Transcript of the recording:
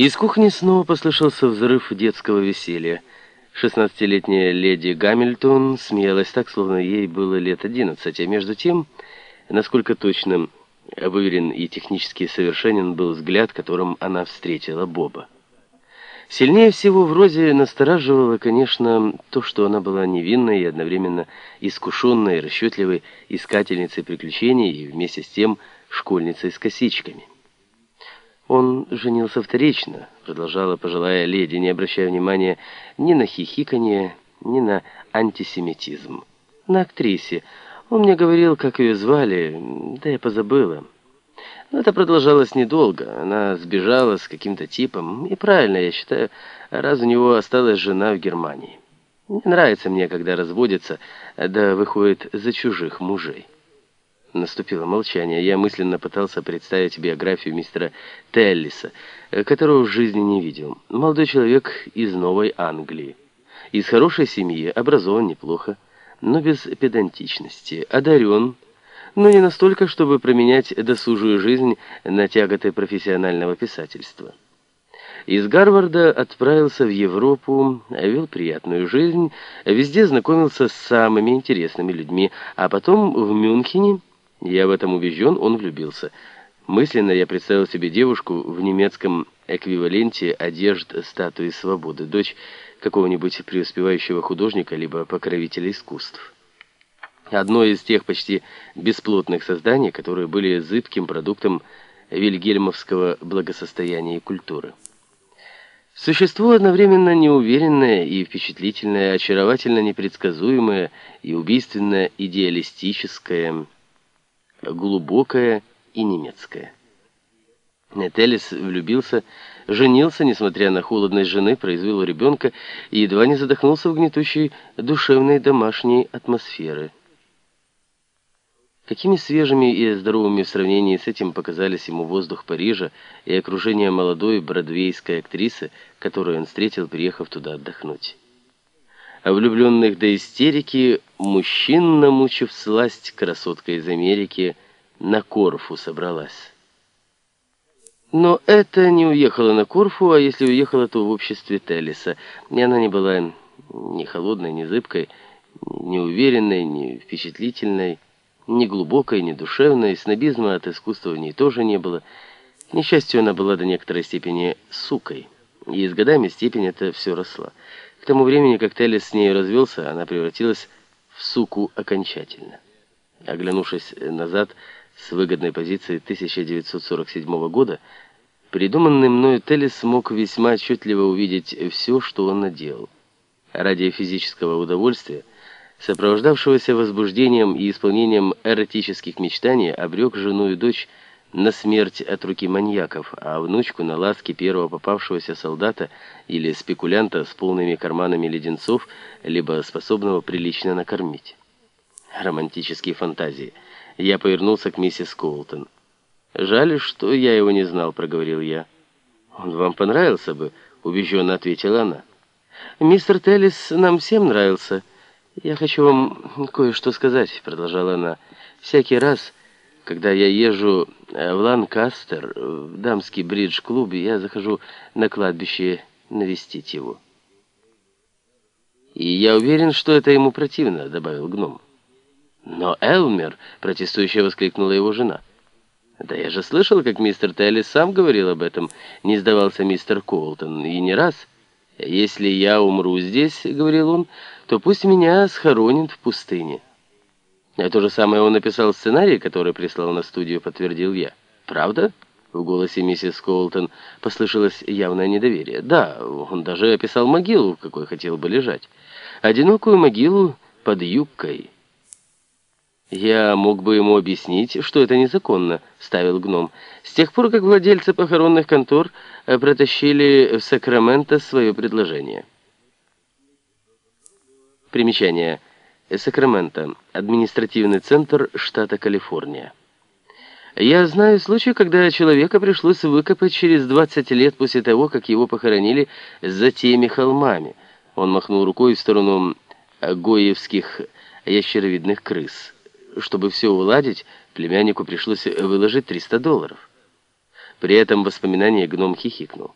Из кухни снова послышался взрыв детского веселья. Шестнадцатилетняя леди Гамильтон смеялась так, словно ей было лет одиннадцать, а между тем, насколько точным, выверен и технически совершенен был взгляд, которым она встретила Боба. Сильнее всего в Розе настораживало, конечно, то, что она была невинной и одновременно искушенной, расчетливой искательницей приключений и вместе с тем школьницей с косичками. «Он женился вторично», — продолжала пожилая леди, не обращая внимания ни на хихиканье, ни на антисемитизм. «На актрисе. Он мне говорил, как ее звали, да я позабыла». Но это продолжалось недолго. Она сбежала с каким-то типом. И правильно, я считаю, раз у него осталась жена в Германии. Не нравится мне, когда разводятся, да выходит за чужих мужей. Наступило молчание. Я мысленно пытался представить биографию мистера Теллиса, которого в жизни не видел. Молодой человек из Новой Англии. Из хорошей семьи, образован неплохо, но без педантичности. Одарен, но не настолько, чтобы променять досужую жизнь на тяготы профессионального писательства. Из Гарварда отправился в Европу, вел приятную жизнь, везде знакомился с самыми интересными людьми, а потом в Мюнхене я в этом убежден, он влюбился. Мысленно я представил себе девушку в немецком эквиваленте одежд статуи свободы, дочь какого-нибудь преуспевающего художника либо покровителя искусств. Одно из тех почти бесплотных созданий, которые были зыбким продуктом вильгельмовского благосостояния и культуры. Существо одновременно неуверенное и впечатлительное, очаровательно непредсказуемое и убийственно идеалистическое – глубокая и немецкая. Телес влюбился, женился, несмотря на холодность жены, произвел ребенка и едва не задохнулся в гнетущей душевной домашней атмосферы. Какими свежими и здоровыми в сравнении с этим показались ему воздух Парижа и окружение молодой бродвейской актрисы, которую он встретил, приехав туда отдохнуть влюбленных до истерики мужчин, намучив сласть, красотка из Америки на Корфу собралась. Но это не уехала на Корфу, а если уехала, то в обществе Теллиса. И она не была ни холодной, ни зыбкой, ни уверенной, ни впечатлительной, ни глубокой, ни душевной. Снобизма от искусства в ней тоже не было. К несчастью, она была до некоторой степени сукой. И с годами степень это все росла. К тому времени, как Телес с ней развелся, она превратилась в суку окончательно. Оглянувшись назад с выгодной позиции 1947 года, придуманный мною Телес смог весьма отчетливо увидеть все, что он наделал. Ради физического удовольствия, сопровождавшегося возбуждением и исполнением эротических мечтаний, обрек жену и дочь на смерть от руки маньяков, а внучку на ласки первого попавшегося солдата или спекулянта с полными карманами леденцов, либо способного прилично накормить. Романтические фантазии. Я повернулся к миссис Коултон. «Жаль, что я его не знал», — проговорил я. «Он вам понравился бы», — убежденно ответила она. «Мистер Теллис нам всем нравился. Я хочу вам кое-что сказать», — продолжала она. «Всякий раз...» Когда я езжу э, в Ланкастер, в дамский бридж-клуб, я захожу на кладбище навестить его. «И я уверен, что это ему противно», — добавил гном. «Но Элмер!» — протестующе воскликнула его жена. «Да я же слышал, как мистер Телли сам говорил об этом», — не сдавался мистер Колтон, и не раз. «Если я умру здесь, — говорил он, — то пусть меня схоронят в пустыне». А то же самое он написал сценарий, который прислал на студию, подтвердил я. Правда? В голосе миссис Коултон послышалось явное недоверие. Да, он даже описал могилу, в какой хотел бы лежать. Одинокую могилу под юбкой. «Я мог бы ему объяснить, что это незаконно», — ставил гном. «С тех пор, как владельцы похоронных контор э, протащили в Сакраменто свое предложение». Примечание. Сакраменто, административный центр штата Калифорния. Я знаю случай, когда человека пришлось выкопать через 20 лет после того, как его похоронили за теми холмами. Он махнул рукой в сторону гоевских ящеровидных крыс. Чтобы все уладить, племяннику пришлось выложить 300 долларов. При этом воспоминание гном хихикнул.